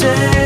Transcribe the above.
say